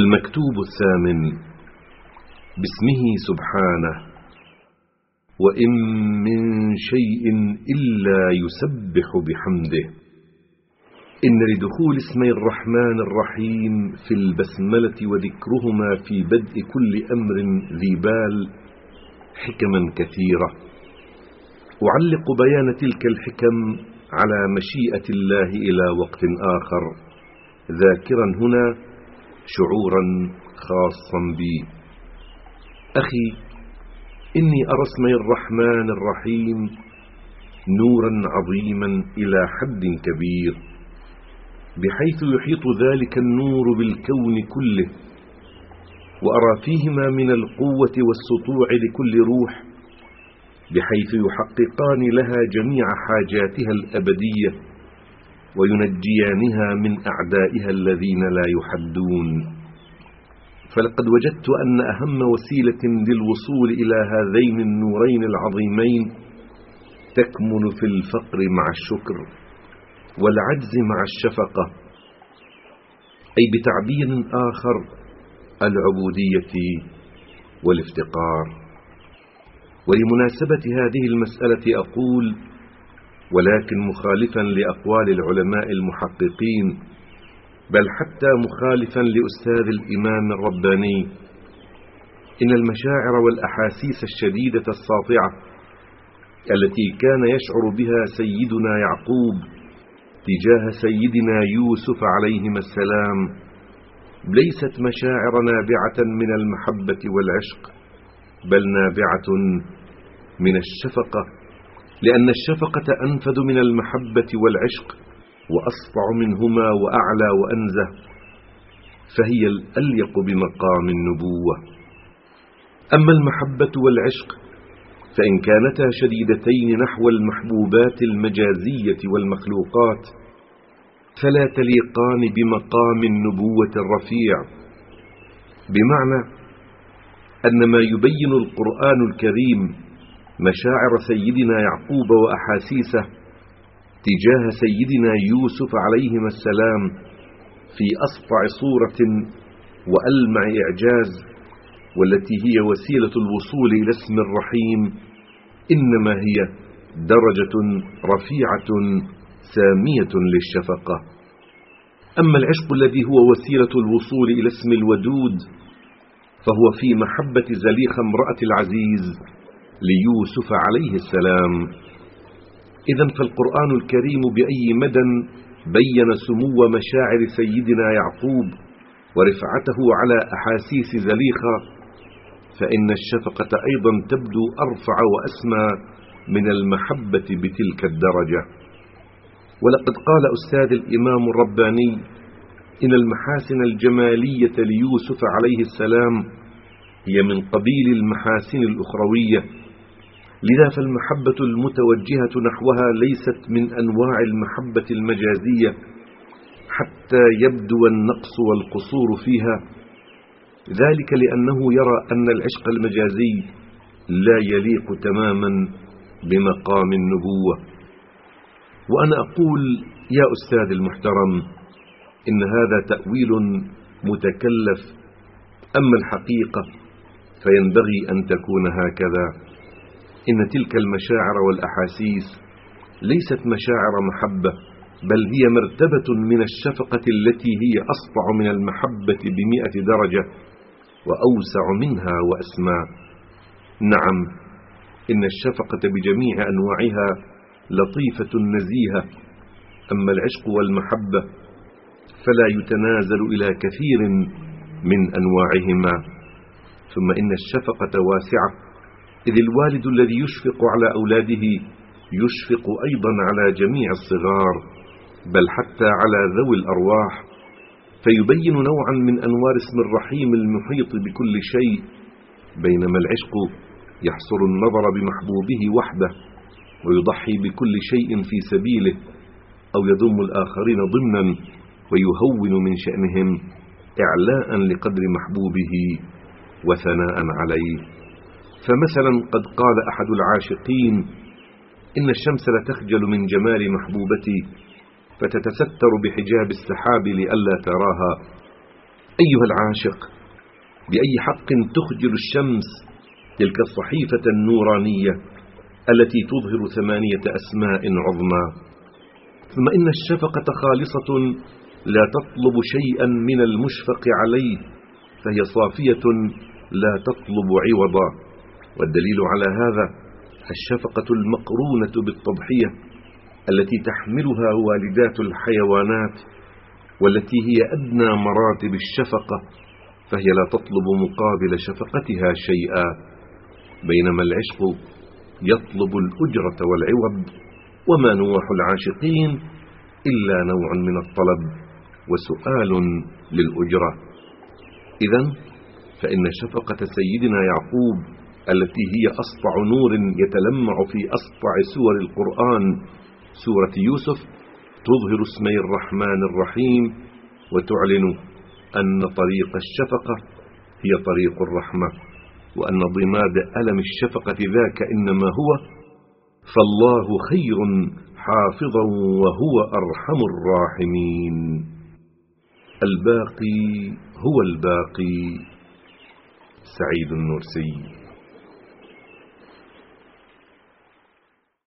المكتوب الثامن باسمه سبحانه وإن من شيء إلا يسبح بحمده. إن لدخول اسمي الرحمن الرحيم في البسملة وذكرهما في بدء كل أمر ذي بال حكما كثيرة. أعلق بيان تلك الحكم على مشيئة الله إلى وقت آخر. ذاكرا هنا شعورا خاصا بي. أخي إني أرى اسمي الرحمن الرحيم نورا عظيما إلى حد كبير بحيث يحيط ذلك النور بالكون كله وأرى فيهما من القوة والسطوع لكل روح بحيث يحققان لها جميع حاجاتها الأبدية. وينجيانها من أعدائها الذين لا يحدون. فلقد وجدت أن أهم وسيلة للوصول إلى هذين النورين العظيمين تكمن في الفقر مع الشكر والعجز مع الشفقة أي بتعبير آخر العبودية والافتقار. ولمناسبة هذه المسألة أقول ولكن مخالفا لأقوال العلماء المحققين بل حتى مخالفا لأستاذ الإمام الرباني. إن المشاعر والأحاسيس الشديدة الساطعة التي كان يشعر بها سيدنا يعقوب تجاه سيدنا يوسف عليهما السلام ليست مشاعر نابعة من المحبة والعشق بل نابعة من الشفقة لأن الشفقة أنفذ من المحبة والعشق وأسطع منهما وأعلى وأنزه فهي الأليق بمقام النبوة. أما المحبة والعشق فإن كانتا شديدتين نحو المحبوبات المجازية والمخلوقات فلا تليقان بمقام النبوة الرفيع. بمعنى أن ما يبين القرآن الكريم مشاعر سيدنا يعقوب وأحاسيسه تجاه سيدنا يوسف عليهما السلام في أسطع صورة وألمع إعجاز والتي هي وسيلة الوصول إلى اسم الرحيم إنما هي درجة رفيعة سامية للشفقة. أما العشق الذي هو وسيلة الوصول إلى اسم الودود فهو في محبة زليخ امرأة العزيز ليوسف عليه السلام. إذا فالقرآن الكريم بأي مدى بين سمو مشاعر سيدنا يعقوب ورفعته على أحاسيس زليخة فإن الشفقة أيضا تبدو أرفع وأسمى من المحبة بتلك الدرجة. ولقد قال أستاذ الإمام الرباني إن المحاسن الجمالية ليوسف عليه السلام هي من قبيل المحاسن الأخروية لذا فالمحبة المتوجهة نحوها ليست من أنواع المحبة المجازية حتى يبدو النقص والقصور فيها. ذلك لأنه يرى أن العشق المجازي لا يليق تماما بمقام النبوة. وأنا أقول يا أستاذ المحترم إن هذا تأويل متكلف. أما الحقيقة فينبغي أن تكون هكذا. إن تلك المشاعر والأحاسيس ليست مشاعر محبة بل هي مرتبة من الشفقة التي هي أسطع من المحبة بمئة درجة وأوسع منها وأسمى. نعم إن الشفقة بجميع أنواعها لطيفة نزيهة أما العشق والمحبة فلا يتنازل إلى كثير من أنواعهما. ثم إن الشفقة واسعة إذ الوالد الذي يشفق على أولاده يشفق أيضا على جميع الصغار بل حتى على ذوي الأرواح. فيبين نوعا من أنوار اسم الرحيم المحيط بكل شيء. بينما العشق يحصر النظر بمحبوبه وحده ويضحي بكل شيء في سبيله أو يضم الآخرين ضمنا ويهون من شأنهم إعلاء لقدر محبوبه وثناء عليه. فمثلا قد قال أحد العاشقين إن الشمس لتخجل من جمال محبوبتي فتتستر بحجاب السحاب لئلا تراها. أيها العاشق بأي حق تخجل الشمس تلك الصحيفة النورانية التي تظهر ثمانية أسماء عظمى؟ ثم إن الشفقة خالصة لا تطلب شيئا من المشفق عليه فهي صافية لا تطلب عوضا. والدليل على هذا الشفقة المقرونة بالتضحية التي تحملها والدات الحيوانات والتي هي أدنى مراتب الشفقة فهي لا تطلب مقابل شفقتها شيئا بينما العشق يطلب الأجرة والعوض وما نوح العاشقين إلا نوع من الطلب وسؤال للأجرة. إذا فإن شفقة سيدنا يعقوب التي هي أسطع نور يتلمع في أسطع سور القرآن. سورة يوسف تظهر اسمي الرحمن الرحيم وتعلن أن طريق الشفقة هي طريق الرحمة وأن ضماد ألم الشفقة ذاك إنما هو فالله خير حافظا وهو أرحم الراحمين. الباقي هو الباقي. سعيد النرسي